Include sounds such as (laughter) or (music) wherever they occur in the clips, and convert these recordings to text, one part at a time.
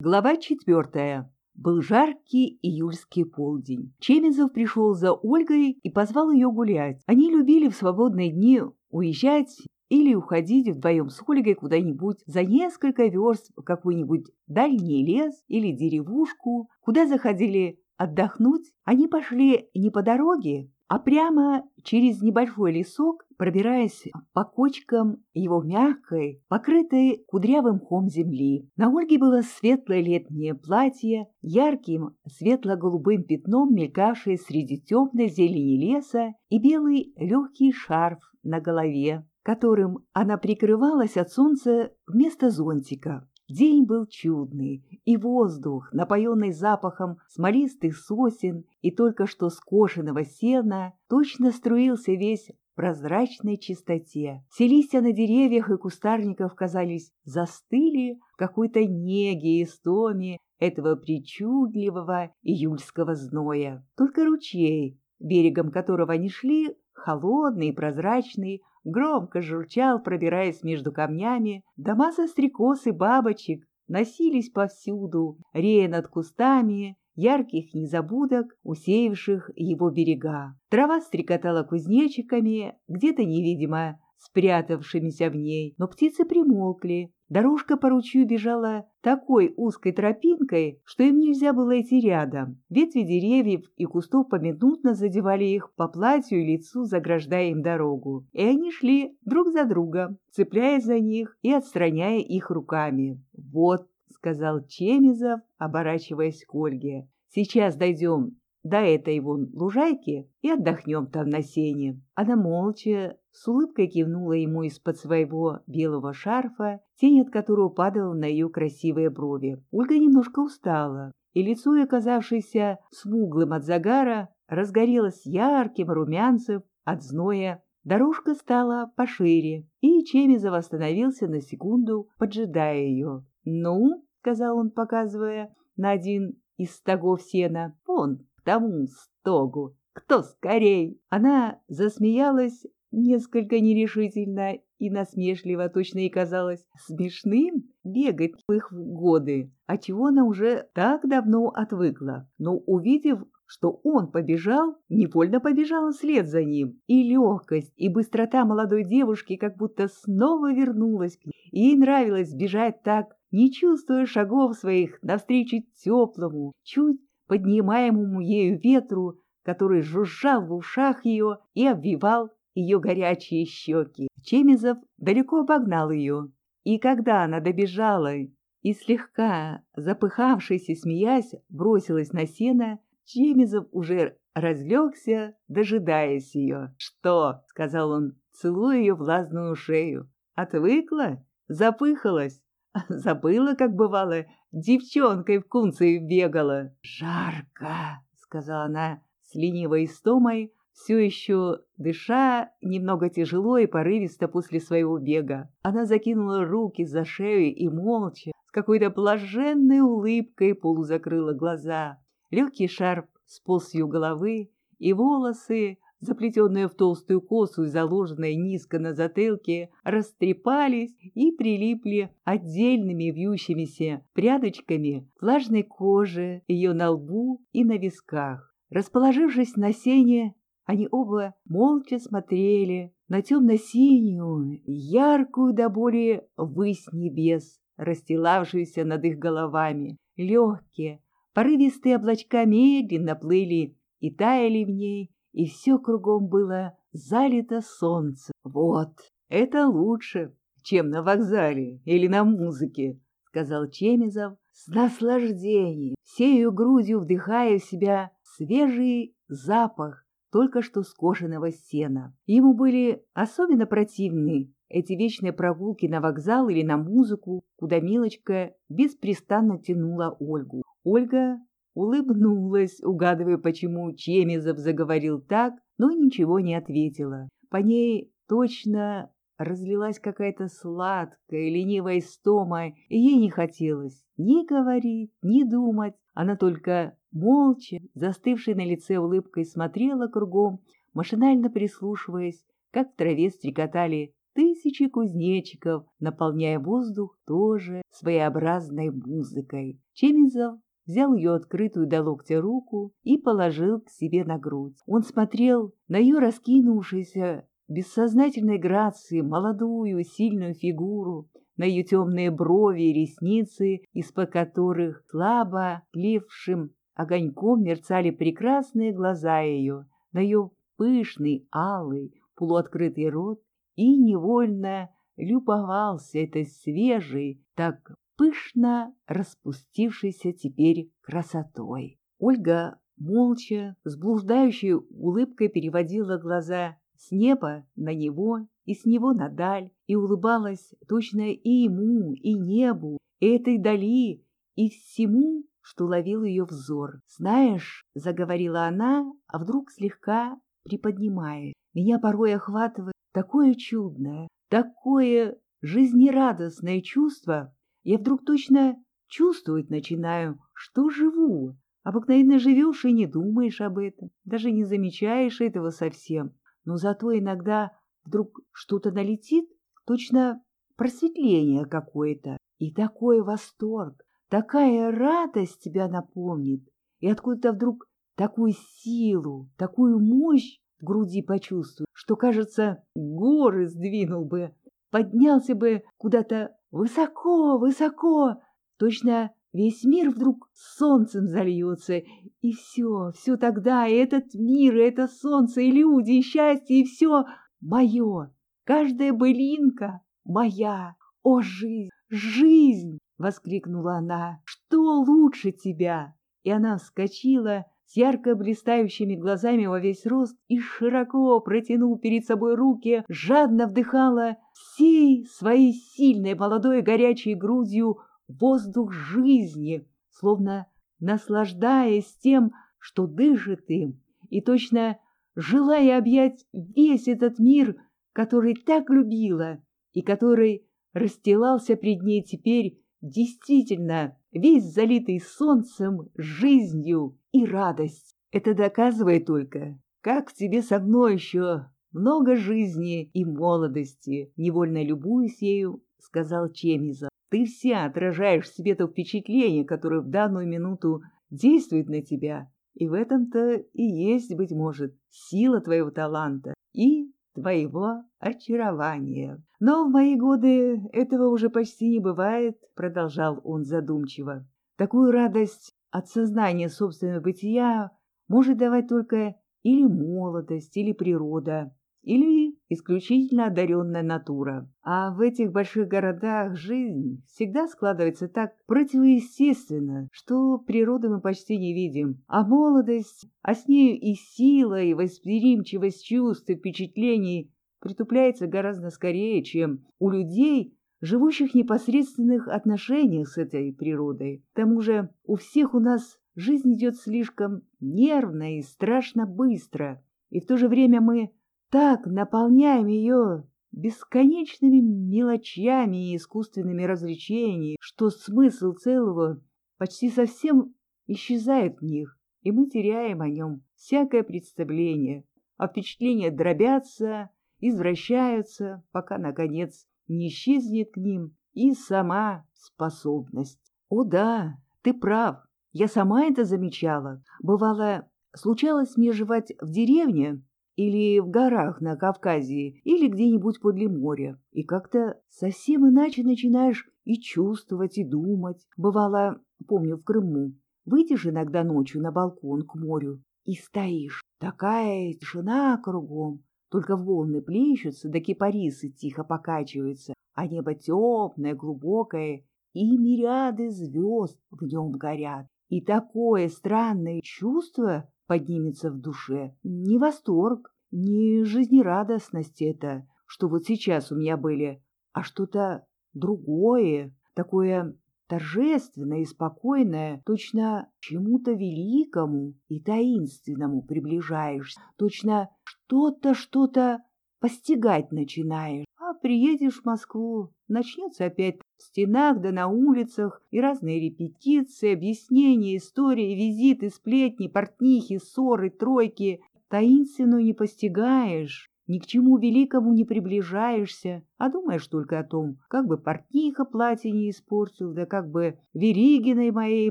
Глава четвертая. Был жаркий июльский полдень. Чемизов пришел за Ольгой и позвал ее гулять. Они любили в свободные дни уезжать или уходить вдвоем с Ольгой куда-нибудь за несколько верст в какой-нибудь дальний лес или деревушку, куда заходили отдохнуть. Они пошли не по дороге, а прямо через небольшой лесок, пробираясь по кочкам его мягкой, покрытой кудрявым мхом земли. На Ольге было светлое летнее платье, ярким светло-голубым пятном мелькавшее среди темной зелени леса и белый легкий шарф на голове, которым она прикрывалась от солнца вместо зонтика. День был чудный, и воздух, напоенный запахом смолистых сосен и только что скошенного сена, точно струился весь в прозрачной чистоте. Все листья на деревьях и кустарниках, казались, застыли в какой-то неге и стоме этого причудливого июльского зноя. Только ручей, берегом которого они шли, холодный и прозрачный, громко журчал, пробираясь между камнями. Дома со стрекоз и бабочек носились повсюду, рея над кустами, ярких незабудок, усеявших его берега. Трава стрекотала кузнечиками, где-то невидимо спрятавшимися в ней, но птицы примолкли, Дорожка по ручью бежала такой узкой тропинкой, что им нельзя было идти рядом. Ветви деревьев и кустов поминутно задевали их по платью и лицу, заграждая им дорогу. И они шли друг за другом, цепляясь за них и отстраняя их руками. «Вот», — сказал Чемизов, оборачиваясь к Ольге, — «сейчас дойдем до этой вон лужайки и отдохнем там на сене». Она молча, с улыбкой кивнула ему из-под своего белого шарфа, тень от которого падала на ее красивые брови. Ольга немножко устала, и лицо, оказавшееся смуглым от загара, разгорелось ярким румянцем от зноя. Дорожка стала пошире, и Чемизов остановился на секунду, поджидая ее. «Ну», — сказал он, показывая на один из стогов сена, — «вон, тому стогу, кто скорей?» Она засмеялась несколько нерешительно и насмешливо, точно и казалось смешным, бегать в их годы, отчего она уже так давно отвыкла. Но увидев, что он побежал, невольно побежала вслед за ним. И легкость, и быстрота молодой девушки как будто снова вернулась к ней. Ей нравилось бежать так, не чувствуя шагов своих навстречу теплому, чуть поднимаемому ею ветру, который жужжал в ушах ее и обвивал ее горячие щеки. Чемизов далеко обогнал ее, и когда она добежала и слегка, запыхавшись и смеясь, бросилась на сено, Чемизов уже разлегся, дожидаясь ее. «Что?» — сказал он, целуя ее влажную шею. «Отвыкла? Запыхалась? (laughs) Забыла, как бывало, девчонкой в кунце бегала?» «Жарко!» — сказала она с ленивой истомой, все еще дыша немного тяжело и порывисто после своего бега. Она закинула руки за шею и молча, с какой-то блаженной улыбкой полузакрыла глаза. Легкий шарф сполз ее головы, и волосы, заплетенные в толстую косу и заложенные низко на затылке, растрепались и прилипли отдельными вьющимися прядочками влажной кожи ее на лбу и на висках. Расположившись на сене, они оба молча смотрели на темно-синюю, яркую до боли высь небес, расстилавшуюся над их головами. Легкие, порывистые облачка медленно плыли и таяли в ней, и все кругом было залито солнцем. «Вот, это лучше, чем на вокзале или на музыке», — сказал Чемизов с наслаждением, всею грудью вдыхая в себя свежий запах только что скошенного сена. Ему были особенно противны эти вечные прогулки на вокзал или на музыку, куда Милочка беспрестанно тянула Ольгу. Ольга улыбнулась, угадывая, почему Чемизов заговорил так, но ничего не ответила. По ней точно разлилась какая-то сладкая, ленивая истома, и ей не хотелось ни говорить, ни думать. Она только молча, застывшей на лице улыбкой, смотрела кругом, машинально прислушиваясь, как в траве стрекотали тысячи кузнечиков, наполняя воздух тоже своеобразной музыкой. Чемизов взял ее открытую до локтя руку и положил к себе на грудь. Он смотрел на ее раскинувшуюся бессознательной грации молодую сильную фигуру, на ее темные брови и ресницы, из-под которых слабо тлевшим огоньком мерцали прекрасные глаза ее, на ее пышный, алый, полуоткрытый рот и невольно любовался этой свежей, так пышно распустившейся теперь красотой. Ольга молча, с блуждающей улыбкой переводила глаза с неба на него и с него на даль, и улыбалась точно и ему, и небу, и этой дали, и всему, что ловил ее взор. «Знаешь», — заговорила она, а вдруг слегка приподнимая, «меня порой охватывает такое чудное, такое жизнерадостное чувство, я вдруг точно чувствовать начинаю, что живу. Обыкновенно живешь и не думаешь об этом, даже не замечаешь этого совсем. Но зато иногда вдруг что-то налетит, точно просветление какое-то. И такой восторг, такая радость тебя напомнит. И откуда-то вдруг такую силу, такую мощь в груди почувствуешь, что, кажется, горы сдвинул бы, поднялся бы куда-то Высоко, высоко! Точно весь мир вдруг солнцем зальется, и все, все тогда, и этот мир, и это солнце, и люди, и счастье, и все мое. Каждая былинка моя. О, жизнь, жизнь! — воскликнула она. «Что лучше тебя?» И она вскочила с ярко блистающими глазами во весь рост и широко протянул перед собой руки, жадно вдыхала всей своей сильной молодой горячей грудью воздух жизни, словно наслаждаясь тем, что дышит им, и точно желая объять весь этот мир, который так любила и который расстилался пред ней теперь действительно весь залитый солнцем, жизнью и радость. Это доказывает только, как тебе со мной еще много жизни и молодости, невольно любуясь ею, сказал Чемизов. Ты вся отражаешь в себе то впечатление, которое в данную минуту действует на тебя. И в этом-то и есть, быть может, сила твоего таланта и твоего очарования. Но в мои годы этого уже почти не бывает, продолжал он задумчиво. Такую радость от сознания собственного бытия может давать только или молодость, или природа, или исключительно одаренная натура. А в этих больших городах жизнь всегда складывается так противоестественно, что природу мы почти не видим. А молодость, а с нею и сила, и восприимчивость чувств и впечатлений притупляется гораздо скорее, чем у людей, живущих в непосредственных отношениях с этой природой. К тому же у всех у нас жизнь идет слишком нервно и страшно быстро, и в то же время мы так наполняем ее бесконечными мелочами и искусственными развлечениями, что смысл целого почти совсем исчезает в них, и мы теряем о нем всякое представление, а впечатления дробятся, извращаются, пока, наконец, не исчезнет к ним и сама способность. О да, ты прав, я сама это замечала. Бывало, случалось мне жевать в деревне или в горах на Кавказе, или где-нибудь подле моря, и как-то совсем иначе начинаешь и чувствовать, и думать. Бывало, помню, в Крыму, выйдешь иногда ночью на балкон к морю и стоишь. Такая тишина кругом, только волны плещутся, да кипарисы тихо покачиваются, а небо темное, глубокое, и мириады звезд в нем горят. И такое странное чувство поднимется в душе. Не восторг, не жизнерадостность это, что вот сейчас у меня были, а что-то другое, такое торжественное и спокойное, точно чему-то великому и таинственному приближаешься, точно что-то, что-то постигать начинаешь. Приедешь в Москву, начнется опять в стенах да на улицах и разные репетиции, объяснения, истории, визиты, сплетни, портнихи, ссоры, тройки. Таинственную не постигаешь, ни к чему великому не приближаешься, а думаешь только о том, как бы портниха платье не испортил, да как бы Веригиной моей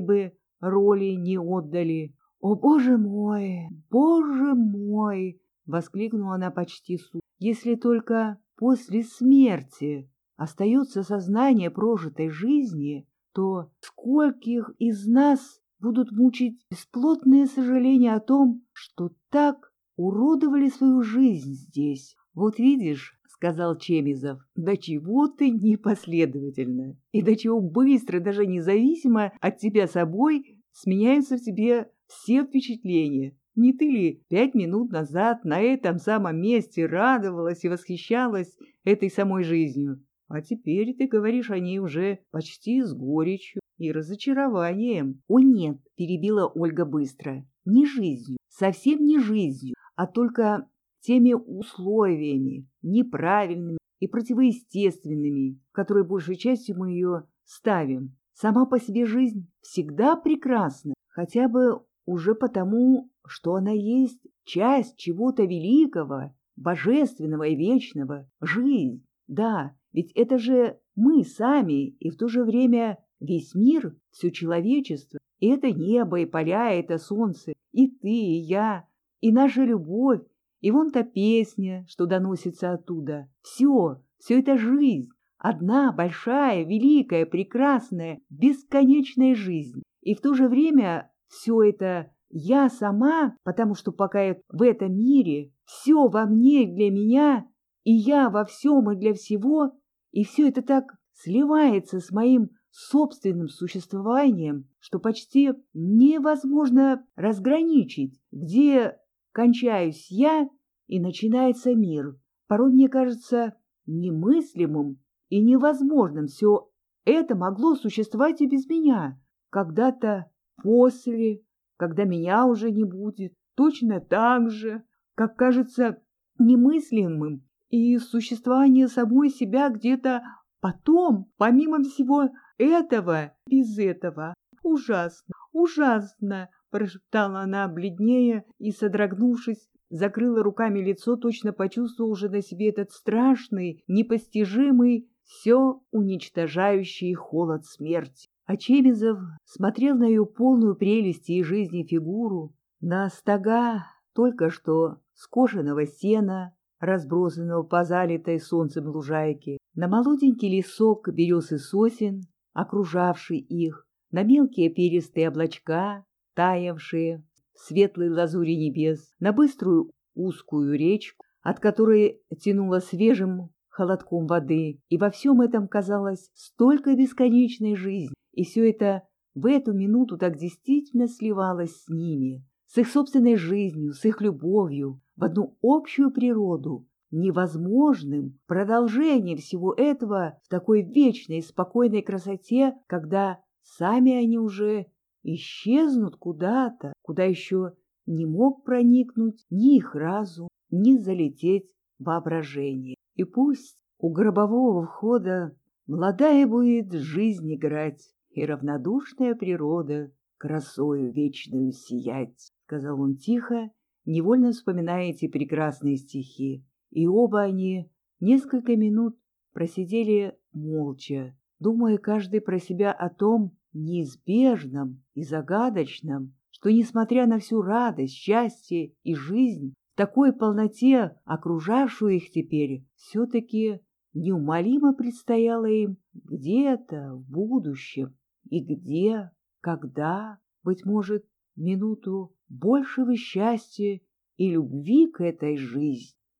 бы роли не отдали. «О, боже мой! Боже мой!» — воскликнула она почти су. «Если только после смерти остается сознание прожитой жизни, то скольких из нас будут мучить бесплотные сожаления о том, что так уродовали свою жизнь здесь. Вот видишь, — сказал Чемизов, — до чего ты непоследовательно, и до чего быстро, даже независимо от тебя собой, сменяются в тебе все впечатления. Не ты ли пять минут назад на этом самом месте радовалась и восхищалась этой самой жизнью? А теперь ты говоришь о ней уже почти с горечью и разочарованием. — О нет, — перебила Ольга быстро, — не жизнью, совсем не жизнью, а только теми условиями, неправильными и противоестественными, которые большей частью мы ее ставим. Сама по себе жизнь всегда прекрасна, хотя бы уже потому, что она есть часть чего-то великого, божественного и вечного. Жизнь, да, ведь это же мы сами, и в то же время весь мир, все человечество. И это небо, и поля, и это солнце, и ты, и я, и наша любовь, и вон та песня, что доносится оттуда. Все, все это жизнь. Одна большая, великая, прекрасная, бесконечная жизнь. И в то же время все это я сама, потому что пока я в этом мире, все во мне для меня, и я во всем и для всего, и все это так сливается с моим собственным существованием, что почти невозможно разграничить, где кончаюсь я и начинается мир. Порой мне кажется немыслимым и невозможным все это могло существовать и без меня. Когда-то после, когда меня уже не будет, точно так же, как кажется немыслимым и существование самой себя где-то потом, помимо всего этого, без этого. Ужасно, ужасно, прошептала она бледнее и, содрогнувшись, закрыла руками лицо, точно почувствовал уже на себе этот страшный, непостижимый, все уничтожающий холод смерти. А Чемизов смотрел на ее полную прелести и жизни фигуру, на стога только что скошенного сена, разбросанного по залитой солнцем лужайке, на молоденький лесок берез и сосен, окружавший их, на мелкие перистые облачка, таявшие в светлой лазури небес, на быструю узкую речку, от которой тянуло свежим холодком воды, и во всем этом казалось столько бесконечной жизни, и все это в эту минуту так действительно сливалось с ними, с их собственной жизнью, с их любовью, в одну общую природу, невозможным продолжением всего этого в такой вечной спокойной красоте, когда сами они уже исчезнут куда-то, куда еще не мог проникнуть ни их разум, ни залететь воображение. И пусть у гробового входа молодая будет жизнь играть, и равнодушная природа красою вечную сиять, — сказал он тихо, невольно вспоминая эти прекрасные стихи. И оба они несколько минут просидели молча, думая каждый про себя о том неизбежном и загадочном, что, несмотря на всю радость, счастье и жизнь, в такой полноте, окружавшую их теперь, все-таки неумолимо предстояло им где-то в будущем, и где, когда, быть может, минуту большего счастья и любви к этой жизни.